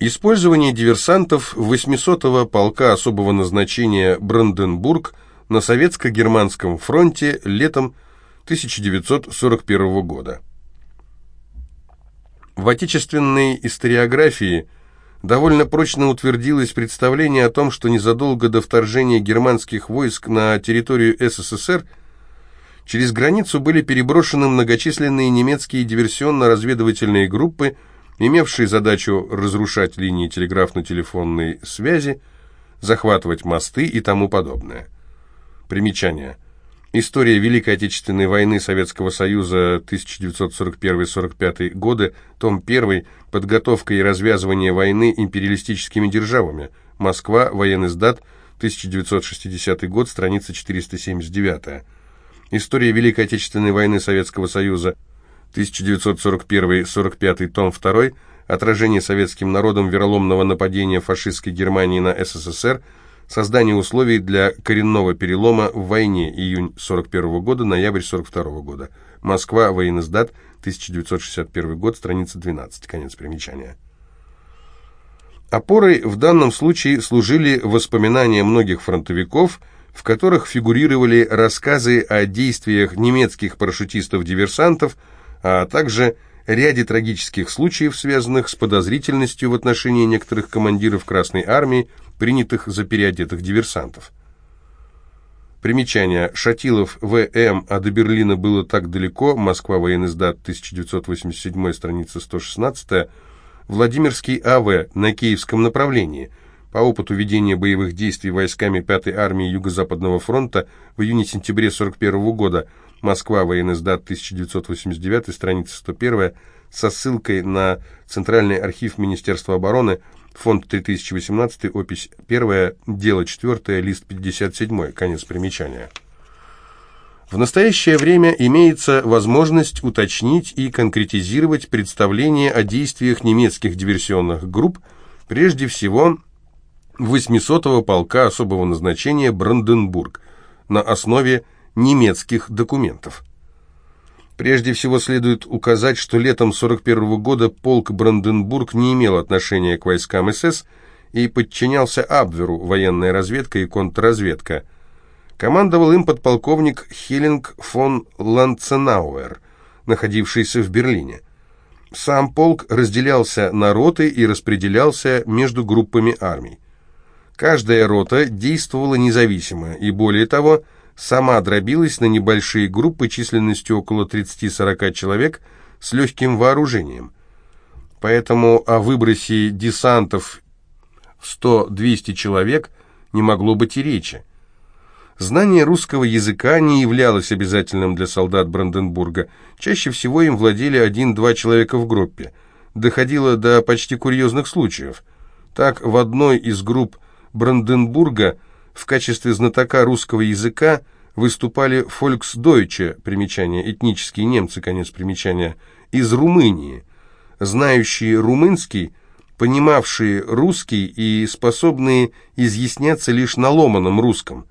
Использование диверсантов 800-го полка особого назначения «Бранденбург» на Советско-Германском фронте летом 1941 года. В отечественной историографии довольно прочно утвердилось представление о том, что незадолго до вторжения германских войск на территорию СССР через границу были переброшены многочисленные немецкие диверсионно-разведывательные группы, имевший задачу разрушать линии телеграфно-телефонной связи, захватывать мосты и тому подобное. Примечание. История Великой Отечественной войны Советского Союза 1941-45 годы, том 1, подготовка и развязывание войны империалистическими державами, Москва, военный сдат, 1960 год, страница 479. История Великой Отечественной войны Советского Союза 1941-45, том 2, отражение советским народом вероломного нападения фашистской Германии на СССР, создание условий для коренного перелома в войне, июнь 41 года, ноябрь 42 года. Москва, военный сдат, 1961 год, страница 12, конец примечания. Опорой в данном случае служили воспоминания многих фронтовиков, в которых фигурировали рассказы о действиях немецких парашютистов-диверсантов, а также ряде трагических случаев, связанных с подозрительностью в отношении некоторых командиров Красной Армии, принятых за переодетых диверсантов. Примечание. Шатилов В.М. А до Берлина было так далеко. Москва. Военный сдат. 1987. Страница 116. Владимирский А.В. На Киевском направлении. По опыту ведения боевых действий войсками 5-й армии Юго-Западного фронта в июне-сентябре 1941 года Москва, военный сдат, 1989, страница 101, со ссылкой на Центральный архив Министерства обороны, фонд 3018, опись 1, дело 4, лист 57, конец примечания. В настоящее время имеется возможность уточнить и конкретизировать представление о действиях немецких диверсионных групп, прежде всего 800-го полка особого назначения «Бранденбург» на основе немецких документов. Прежде всего следует указать, что летом 1941 года полк Бранденбург не имел отношения к войскам СС и подчинялся Абверу, военная разведка и контрразведка. Командовал им подполковник Хиллинг фон Ланценауэр, находившийся в Берлине. Сам полк разделялся на роты и распределялся между группами армий. Каждая рота действовала независимо и, более того, сама дробилась на небольшие группы численностью около 30-40 человек с легким вооружением. Поэтому о выбросе десантов в 100-200 человек не могло быть и речи. Знание русского языка не являлось обязательным для солдат Бранденбурга. Чаще всего им владели один-два человека в группе. Доходило до почти курьезных случаев. Так, в одной из групп Бранденбурга в качестве знатока русского языка выступали фольксдойче, примечание, этнические немцы, конец примечания, из Румынии, знающие румынский, понимавшие русский и способные изъясняться лишь на ломаном русском.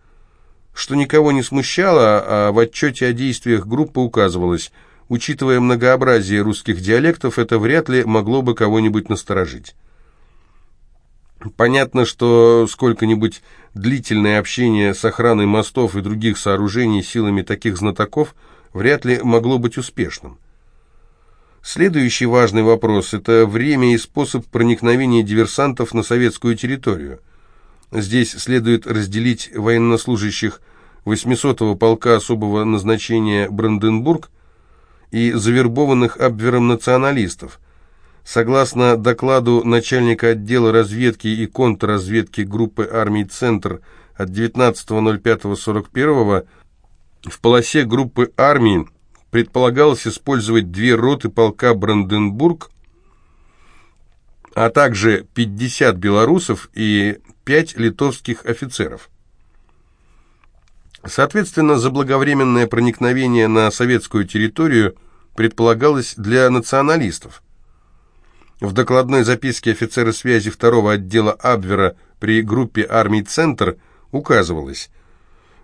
Что никого не смущало, а в отчете о действиях группы указывалось, учитывая многообразие русских диалектов, это вряд ли могло бы кого-нибудь насторожить. Понятно, что сколько-нибудь длительное общение с охраной мостов и других сооружений силами таких знатоков вряд ли могло быть успешным. Следующий важный вопрос – это время и способ проникновения диверсантов на советскую территорию. Здесь следует разделить военнослужащих 800-го полка особого назначения Бранденбург и завербованных Абвером националистов – Согласно докладу начальника отдела разведки и контрразведки группы армий «Центр» от 19.05.41 в полосе группы армий предполагалось использовать две роты полка «Бранденбург», а также 50 белорусов и 5 литовских офицеров. Соответственно, заблаговременное проникновение на советскую территорию предполагалось для националистов. В докладной записке офицера связи второго отдела Абвера при группе армий «Центр» указывалось,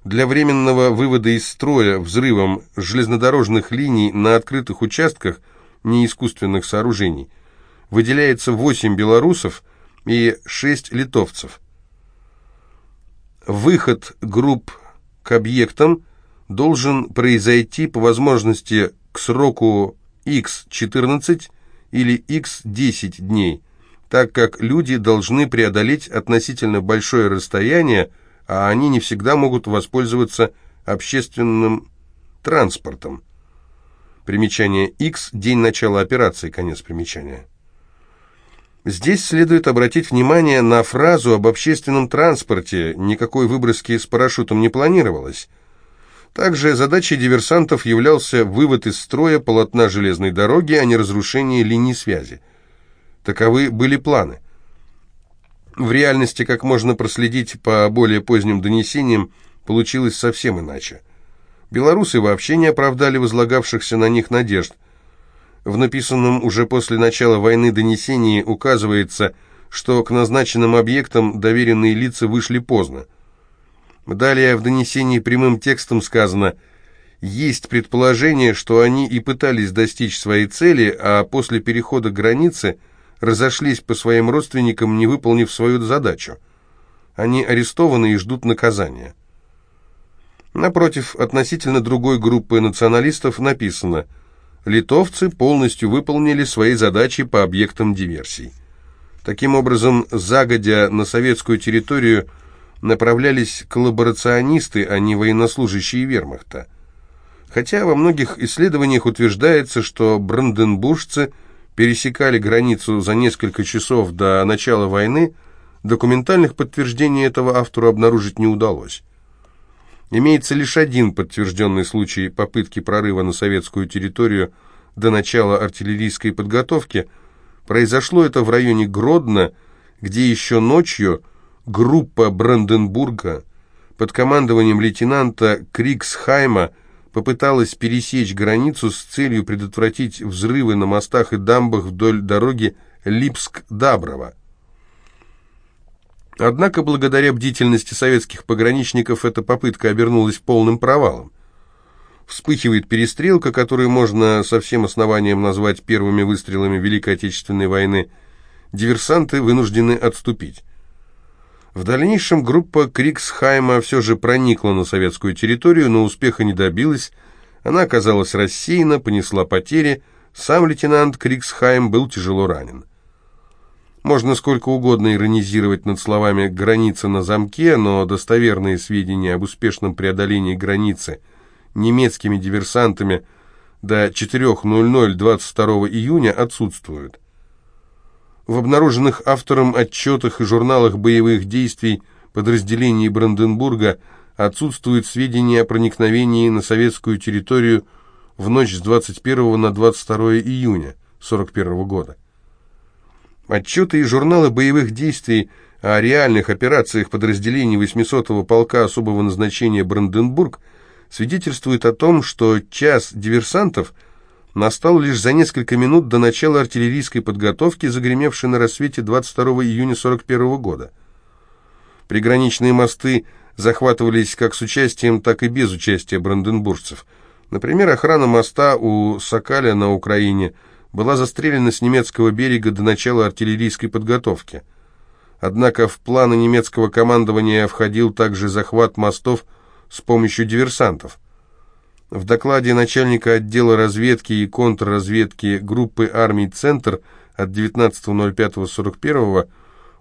для временного вывода из строя взрывом железнодорожных линий на открытых участках неискусственных сооружений выделяется 8 белорусов, и 6 литовцев. Выход групп к объектам должен произойти по возможности к сроку x14 или x10 дней, так как люди должны преодолеть относительно большое расстояние, а они не всегда могут воспользоваться общественным транспортом. Примечание X – день начала операции, конец примечания. Здесь следует обратить внимание на фразу об общественном транспорте, никакой выброски с парашютом не планировалось. Также задачей диверсантов являлся вывод из строя полотна железной дороги, а не разрушение линий связи. Таковы были планы. В реальности, как можно проследить по более поздним донесениям, получилось совсем иначе. Белорусы вообще не оправдали возлагавшихся на них надежд. В написанном уже после начала войны донесении указывается, что к назначенным объектам доверенные лица вышли поздно. Далее в донесении прямым текстом сказано «Есть предположение, что они и пытались достичь своей цели, а после перехода границы разошлись по своим родственникам, не выполнив свою задачу. Они арестованы и ждут наказания». Напротив, относительно другой группы националистов написано «Литовцы полностью выполнили свои задачи по объектам диверсий». Таким образом, загодя на советскую территорию направлялись коллаборационисты, а не военнослужащие вермахта. Хотя во многих исследованиях утверждается, что бранденбуржцы пересекали границу за несколько часов до начала войны, документальных подтверждений этого автору обнаружить не удалось. Имеется лишь один подтвержденный случай попытки прорыва на советскую территорию до начала артиллерийской подготовки. Произошло это в районе Гродно, где еще ночью группа Бранденбурга под командованием лейтенанта Криксхайма попыталась пересечь границу с целью предотвратить взрывы на мостах и дамбах вдоль дороги Липск-Даброво. Однако, благодаря бдительности советских пограничников, эта попытка обернулась полным провалом. Вспыхивает перестрелка, которую можно со всем основанием назвать первыми выстрелами Великой Отечественной войны. Диверсанты вынуждены отступить. В дальнейшем группа Криксхайма все же проникла на советскую территорию, но успеха не добилась. Она оказалась рассеяна, понесла потери. Сам лейтенант Криксхайм был тяжело ранен. Можно сколько угодно иронизировать над словами «граница на замке», но достоверные сведения об успешном преодолении границы немецкими диверсантами до 4.00 22 июня отсутствуют. В обнаруженных автором отчетах и журналах боевых действий подразделений Бранденбурга отсутствуют сведения о проникновении на советскую территорию в ночь с 21 на 22 июня 1941 года. Отчеты и журналы боевых действий о реальных операциях подразделений 800-го полка особого назначения Бранденбург свидетельствуют о том, что час диверсантов настал лишь за несколько минут до начала артиллерийской подготовки, загремевшей на рассвете 22 июня 41 года. Приграничные мосты захватывались как с участием, так и без участия бранденбуржцев. Например, охрана моста у Сокаля на Украине – была застрелена с немецкого берега до начала артиллерийской подготовки. Однако в планы немецкого командования входил также захват мостов с помощью диверсантов. В докладе начальника отдела разведки и контрразведки группы армий «Центр» от 19.05.41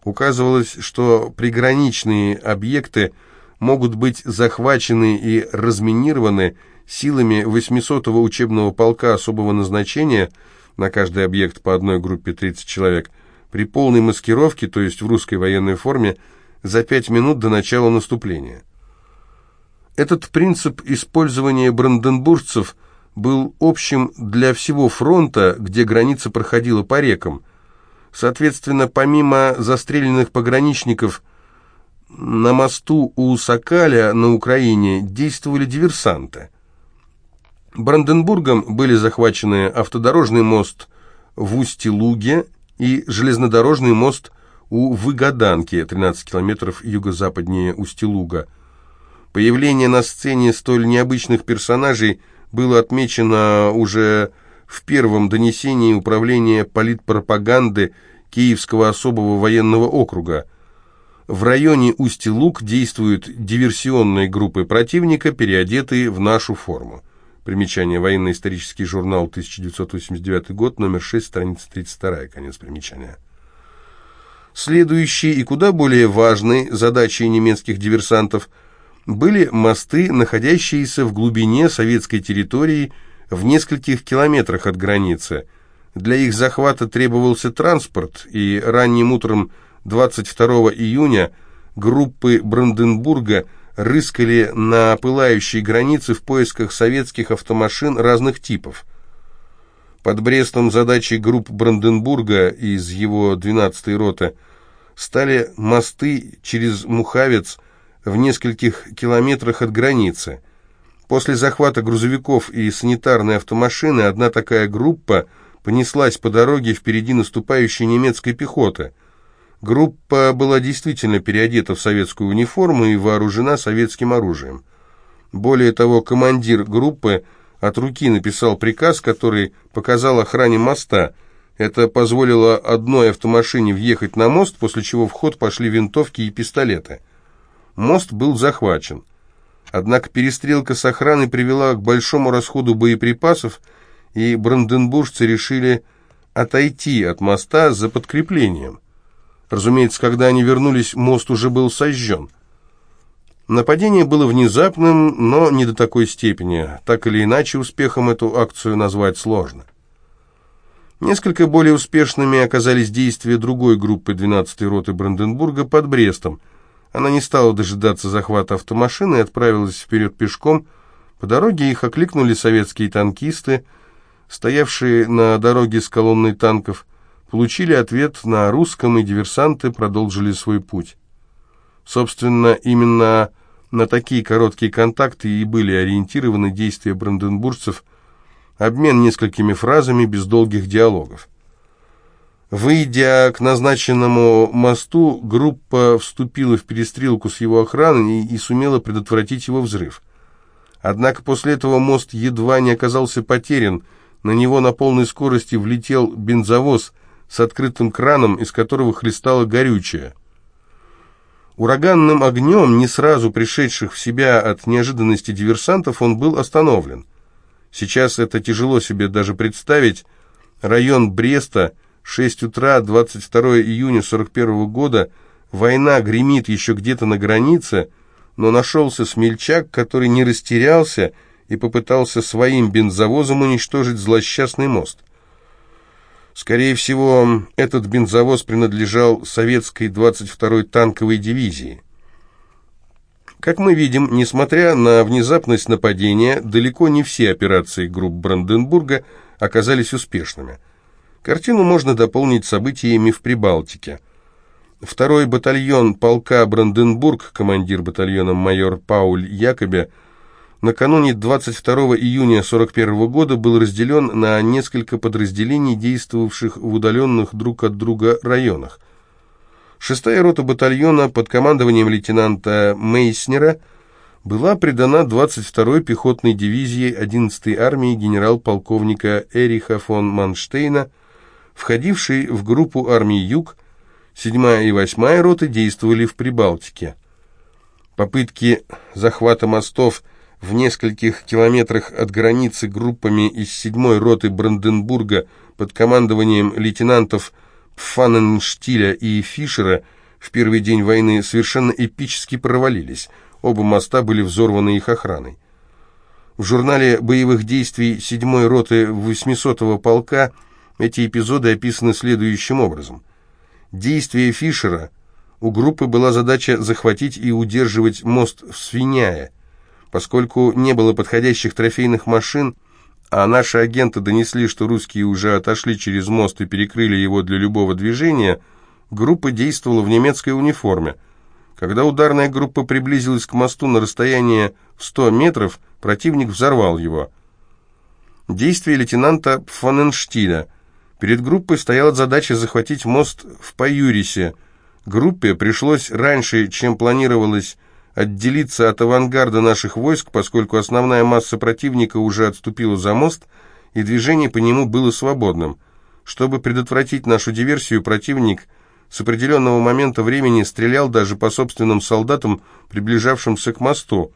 указывалось, что приграничные объекты могут быть захвачены и разминированы силами 800-го учебного полка особого назначения – на каждый объект по одной группе 30 человек, при полной маскировке, то есть в русской военной форме, за пять минут до начала наступления. Этот принцип использования бранденбуржцев был общим для всего фронта, где граница проходила по рекам. Соответственно, помимо застреленных пограничников, на мосту у Сокаля на Украине действовали диверсанты. Бранденбургом были захвачены автодорожный мост в Устье-Луге и железнодорожный мост у Выгоданки, 13 километров юго-западнее Устье-Луга. Появление на сцене столь необычных персонажей было отмечено уже в первом донесении Управления политпропаганды Киевского особого военного округа. В районе Усть-Луг действуют диверсионные группы противника, переодетые в нашу форму. Примечание. Военно-исторический журнал, 1989 год, номер 6, страница 32, конец примечания. Следующей и куда более важной задачей немецких диверсантов были мосты, находящиеся в глубине советской территории в нескольких километрах от границы. Для их захвата требовался транспорт, и ранним утром 22 июня группы Бранденбурга рыскали на пылающей границе в поисках советских автомашин разных типов. Под Брестом задачей групп Бранденбурга из его 12-й роты стали мосты через Мухавец в нескольких километрах от границы. После захвата грузовиков и санитарной автомашины одна такая группа понеслась по дороге впереди наступающей немецкой пехоты. Группа была действительно переодета в советскую униформу и вооружена советским оружием. Более того, командир группы от руки написал приказ, который показал охране моста. Это позволило одной автомашине въехать на мост, после чего в ход пошли винтовки и пистолеты. Мост был захвачен. Однако перестрелка с охраной привела к большому расходу боеприпасов, и бранденбуржцы решили отойти от моста за подкреплением. Разумеется, когда они вернулись, мост уже был сожжен. Нападение было внезапным, но не до такой степени. Так или иначе, успехом эту акцию назвать сложно. Несколько более успешными оказались действия другой группы 12-й роты Бранденбурга под Брестом. Она не стала дожидаться захвата автомашины и отправилась вперед пешком. По дороге их окликнули советские танкисты, стоявшие на дороге с колонной танков получили ответ на русском, и диверсанты продолжили свой путь. Собственно, именно на такие короткие контакты и были ориентированы действия бранденбуржцев, обмен несколькими фразами без долгих диалогов. Выйдя к назначенному мосту, группа вступила в перестрелку с его охраной и, сумела предотвратить его взрыв. Однако после этого мост едва не оказался потерян, на него на полной скорости влетел бензовоз, с открытым краном, из которого хлестало горючее. Ураганным огнем, не сразу пришедших в себя от неожиданности диверсантов, он был остановлен. Сейчас это тяжело себе даже представить. Район Бреста, 6 утра, 22 июня 41 года, война гремит еще где-то на границе, но нашелся смельчак, который не растерялся и попытался своим бензовозом уничтожить злосчастный мост. Скорее всего, этот бензовоз принадлежал советской 22-й танковой дивизии. Как мы видим, несмотря на внезапность нападения, далеко не все операции групп Бранденбурга оказались успешными. Картину можно дополнить событиями в Прибалтике. Второй батальон полка Бранденбург, командир батальона майор Пауль Якобе, накануне 22 июня 41 года был разделен на несколько подразделений, действовавших в удаленных друг от друга районах. Шестая рота батальона под командованием лейтенанта Мейснера была придана 22-й пехотной дивизии 11-й армии генерал-полковника Эриха фон Манштейна, входившей в группу армий Юг, 7-я и 8-я роты действовали в Прибалтике. Попытки захвата мостов в нескольких километрах от границы группами из 7-й роты Бранденбурга под командованием лейтенантов Пфанненштиля и Фишера в первый день войны совершенно эпически провалились. Оба моста были взорваны их охраной. В журнале боевых действий 7-й роты 800-го полка эти эпизоды описаны следующим образом. Действие Фишера у группы была задача захватить и удерживать мост в Свиняе, Поскольку не было подходящих трофейных машин, а наши агенты донесли, что русские уже отошли через мост и перекрыли его для любого движения, группа действовала в немецкой униформе. Когда ударная группа приблизилась к мосту на расстояние в 100 метров, противник взорвал его. Действие лейтенанта Пфаненштиля. Перед группой стояла задача захватить мост в Паюрисе. Группе пришлось раньше, чем планировалось, отделиться от авангарда наших войск, поскольку основная масса противника уже отступила за мост, и движение по нему было свободным. Чтобы предотвратить нашу диверсию, противник с определенного момента времени стрелял даже по собственным солдатам, приближавшимся к мосту.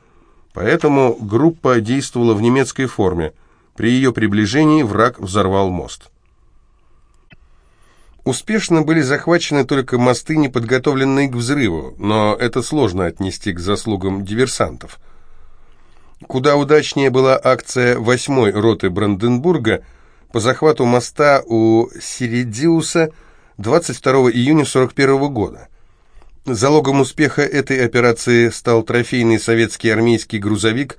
Поэтому группа действовала в немецкой форме. При ее приближении враг взорвал мост. Успешно были захвачены только мосты, не подготовленные к взрыву, но это сложно отнести к заслугам диверсантов. Куда удачнее была акция 8-й роты Бранденбурга по захвату моста у Сиридиуса 22 июня 1941 года. Залогом успеха этой операции стал трофейный советский армейский грузовик,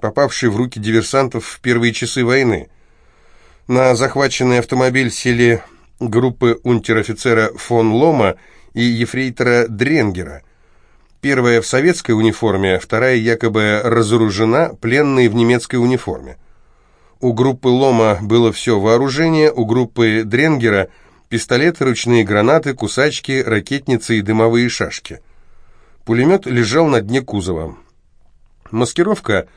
попавший в руки диверсантов в первые часы войны. На захваченный автомобиль сели группы унтер-офицера фон Лома и ефрейтора Дренгера. Первая в советской униформе, вторая якобы разоружена, пленные в немецкой униформе. У группы Лома было все вооружение, у группы Дренгера – пистолеты, ручные гранаты, кусачки, ракетницы и дымовые шашки. Пулемет лежал на дне кузова. Маскировка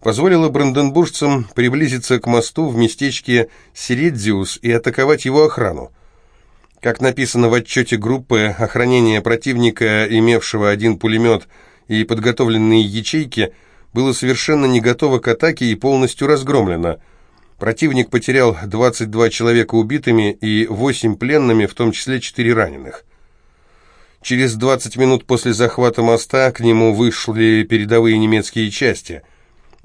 позволила бранденбуржцам приблизиться к мосту в местечке Сиредзиус и атаковать его охрану. Как написано в отчете группы, охранение противника, имевшего один пулемет и подготовленные ячейки, было совершенно не готово к атаке и полностью разгромлено. Противник потерял 22 человека убитыми и 8 пленными, в том числе 4 раненых. Через 20 минут после захвата моста к нему вышли передовые немецкие части –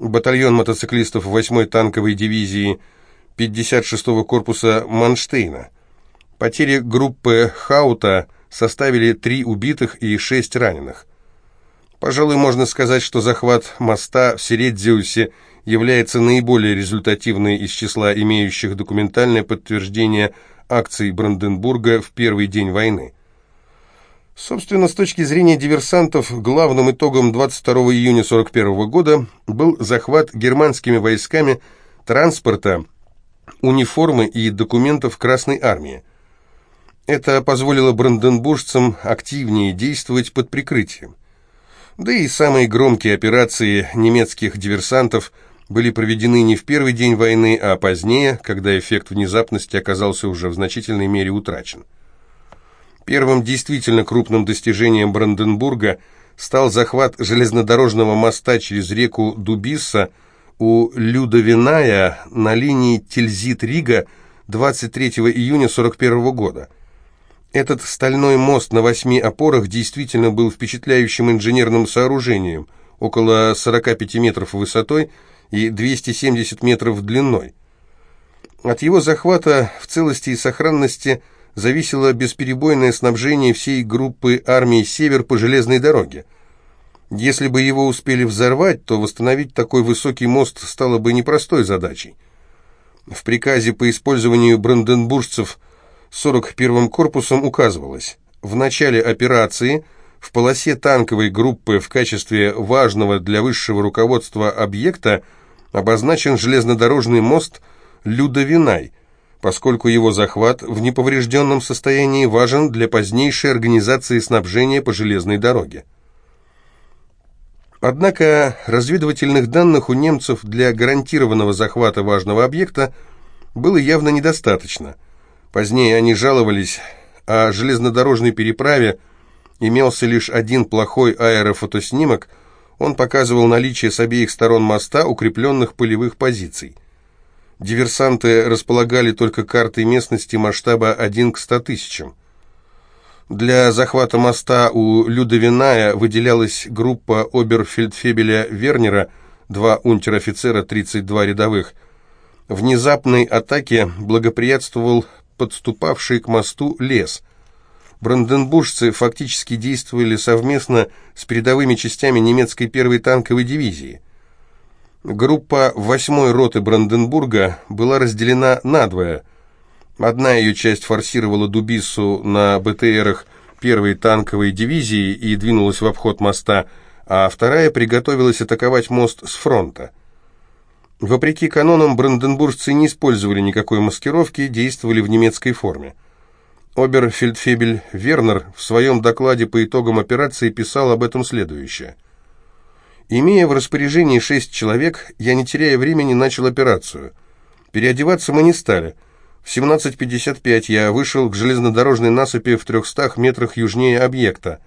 батальон мотоциклистов 8-й танковой дивизии 56-го корпуса Манштейна. Потери группы Хаута составили 3 убитых и 6 раненых. Пожалуй, можно сказать, что захват моста в Середзиусе является наиболее результативной из числа имеющих документальное подтверждение акций Бранденбурга в первый день войны. Собственно, с точки зрения диверсантов, главным итогом 22 июня 1941 года был захват германскими войсками транспорта, униформы и документов Красной Армии. Это позволило бранденбуржцам активнее действовать под прикрытием. Да и самые громкие операции немецких диверсантов были проведены не в первый день войны, а позднее, когда эффект внезапности оказался уже в значительной мере утрачен. Первым действительно крупным достижением Бранденбурга стал захват железнодорожного моста через реку Дубисса у Людовиная на линии Тильзит-Рига 23 июня 1941 года. Этот стальной мост на восьми опорах действительно был впечатляющим инженерным сооружением, около 45 метров высотой и 270 метров длиной. От его захвата в целости и сохранности – зависело бесперебойное снабжение всей группы армии «Север» по железной дороге. Если бы его успели взорвать, то восстановить такой высокий мост стало бы непростой задачей. В приказе по использованию бранденбуржцев 41-м корпусом указывалось, в начале операции в полосе танковой группы в качестве важного для высшего руководства объекта обозначен железнодорожный мост Людовинай – поскольку его захват в неповрежденном состоянии важен для позднейшей организации снабжения по железной дороге. Однако разведывательных данных у немцев для гарантированного захвата важного объекта было явно недостаточно. Позднее они жаловались, о железнодорожной переправе имелся лишь один плохой аэрофотоснимок, он показывал наличие с обеих сторон моста укрепленных полевых позиций. Диверсанты располагали только картой местности масштаба 1 к 100 тысячам. Для захвата моста у Людовиная выделялась группа оберфельдфебеля Вернера, два унтер-офицера, 32 рядовых. Внезапной атаке благоприятствовал подступавший к мосту лес. Бранденбуржцы фактически действовали совместно с передовыми частями немецкой первой танковой дивизии – Группа 8-й роты Бранденбурга была разделена надвое. Одна ее часть форсировала Дубиссу на БТРах первой танковой дивизии и двинулась в обход моста, а вторая приготовилась атаковать мост с фронта. Вопреки канонам, бранденбуржцы не использовали никакой маскировки, действовали в немецкой форме. Оберфельдфебель Вернер в своем докладе по итогам операции писал об этом следующее – Имея в распоряжении шесть человек, я, не теряя времени, начал операцию. Переодеваться мы не стали. В 17.55 я вышел к железнодорожной насыпи в 300 метрах южнее объекта.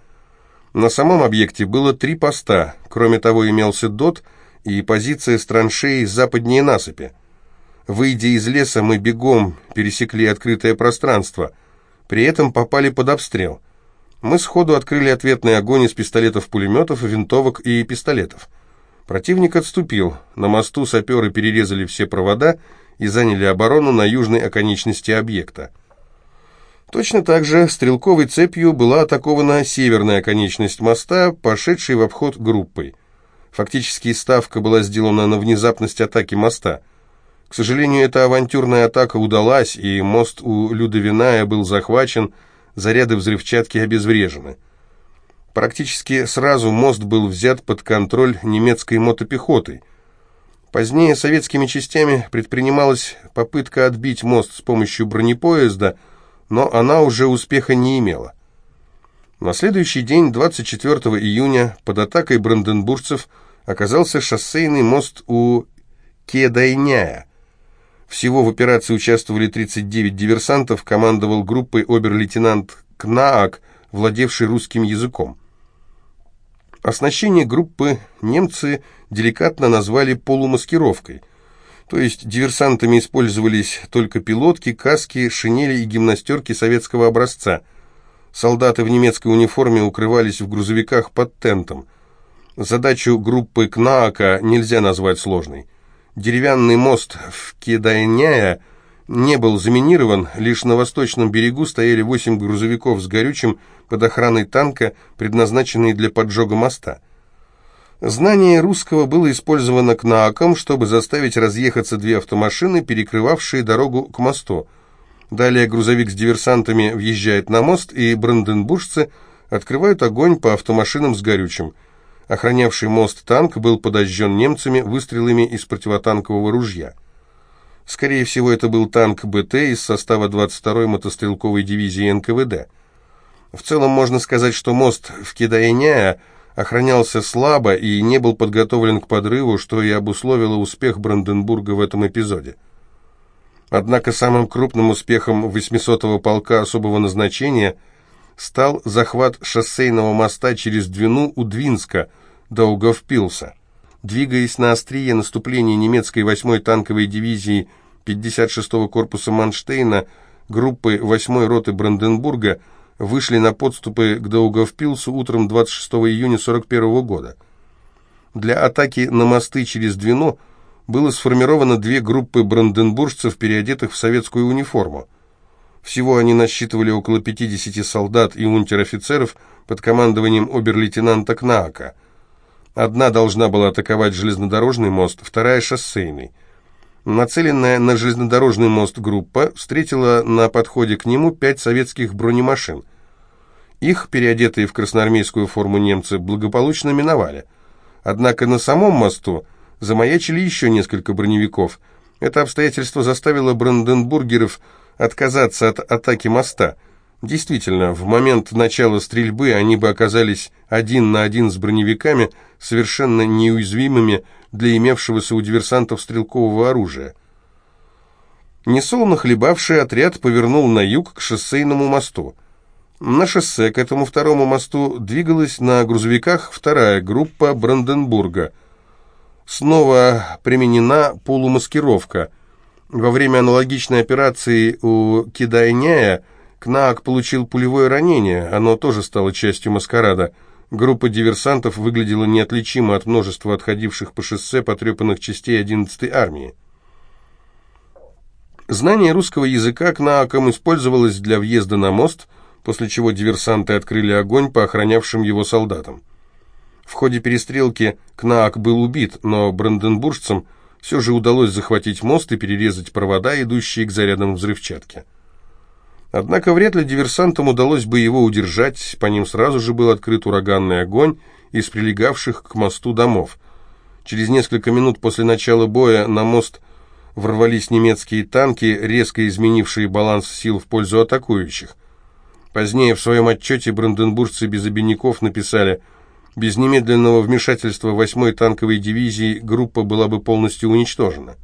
На самом объекте было три поста, кроме того имелся ДОТ и позиция с траншеей западнее насыпи. Выйдя из леса, мы бегом пересекли открытое пространство, при этом попали под обстрел. Мы сходу открыли ответный огонь из пистолетов-пулеметов, винтовок и пистолетов. Противник отступил, на мосту саперы перерезали все провода и заняли оборону на южной оконечности объекта. Точно так же стрелковой цепью была атакована северная оконечность моста, пошедшей в обход группой. Фактически ставка была сделана на внезапность атаки моста. К сожалению, эта авантюрная атака удалась, и мост у Людовиная был захвачен, заряды взрывчатки обезврежены. Практически сразу мост был взят под контроль немецкой мотопехотой – Позднее советскими частями предпринималась попытка отбить мост с помощью бронепоезда, но она уже успеха не имела. На следующий день, 24 июня, под атакой бранденбургцев оказался шоссейный мост у Кедайняя. Всего в операции участвовали 39 диверсантов, командовал группой обер-лейтенант Кнаак, владевший русским языком. Оснащение группы немцы деликатно назвали полумаскировкой, то есть диверсантами использовались только пилотки, каски, шинели и гимнастерки советского образца. Солдаты в немецкой униформе укрывались в грузовиках под тентом. Задачу группы КНААКа нельзя назвать сложной. Деревянный мост в Кедайняя – не был заминирован, лишь на восточном берегу стояли восемь грузовиков с горючим под охраной танка, предназначенные для поджога моста. Знание русского было использовано КНААКом, чтобы заставить разъехаться две автомашины, перекрывавшие дорогу к мосту. Далее грузовик с диверсантами въезжает на мост, и бранденбуржцы открывают огонь по автомашинам с горючим. Охранявший мост танк был подожжен немцами выстрелами из противотанкового ружья. Скорее всего, это был танк БТ из состава 22-й мотострелковой дивизии НКВД. В целом можно сказать, что мост в Кидайняя охранялся слабо и не был подготовлен к подрыву, что и обусловило успех Бранденбурга в этом эпизоде. Однако самым крупным успехом 800-го полка особого назначения стал захват шоссейного моста через Двину у Двинска до Уговпилса. Двигаясь на острие наступления немецкой 8-й танковой дивизии 56-го корпуса Манштейна, группы 8-й роты Бранденбурга вышли на подступы к Даугавпилсу утром 26 июня 41 года. Для атаки на мосты через Двино было сформировано две группы бранденбуржцев, переодетых в советскую униформу. Всего они насчитывали около 50 солдат и унтер-офицеров под командованием обер-лейтенанта Кнаака – Одна должна была атаковать железнодорожный мост, вторая – шоссейный. Нацеленная на железнодорожный мост группа встретила на подходе к нему пять советских бронемашин. Их, переодетые в красноармейскую форму немцы, благополучно миновали. Однако на самом мосту замаячили еще несколько броневиков. Это обстоятельство заставило бранденбургеров отказаться от атаки моста – Действительно, в момент начала стрельбы они бы оказались один на один с броневиками, совершенно неуязвимыми для имевшегося у диверсантов стрелкового оружия. Несолоно хлебавший отряд повернул на юг к шоссейному мосту. На шоссе к этому второму мосту двигалась на грузовиках вторая группа Бранденбурга. Снова применена полумаскировка. Во время аналогичной операции у Кидайняя Кнаак получил пулевое ранение, оно тоже стало частью маскарада. Группа диверсантов выглядела неотличимо от множества отходивших по шоссе потрепанных частей 11-й армии. Знание русского языка Кнааком использовалось для въезда на мост, после чего диверсанты открыли огонь по охранявшим его солдатам. В ходе перестрелки Кнаак был убит, но бранденбуржцам все же удалось захватить мост и перерезать провода, идущие к зарядам взрывчатки. Однако вряд ли диверсантам удалось бы его удержать, по ним сразу же был открыт ураганный огонь из прилегавших к мосту домов. Через несколько минут после начала боя на мост ворвались немецкие танки, резко изменившие баланс сил в пользу атакующих. Позднее в своем отчете бранденбуржцы без обиняков написали «Без немедленного вмешательства 8-й танковой дивизии группа была бы полностью уничтожена».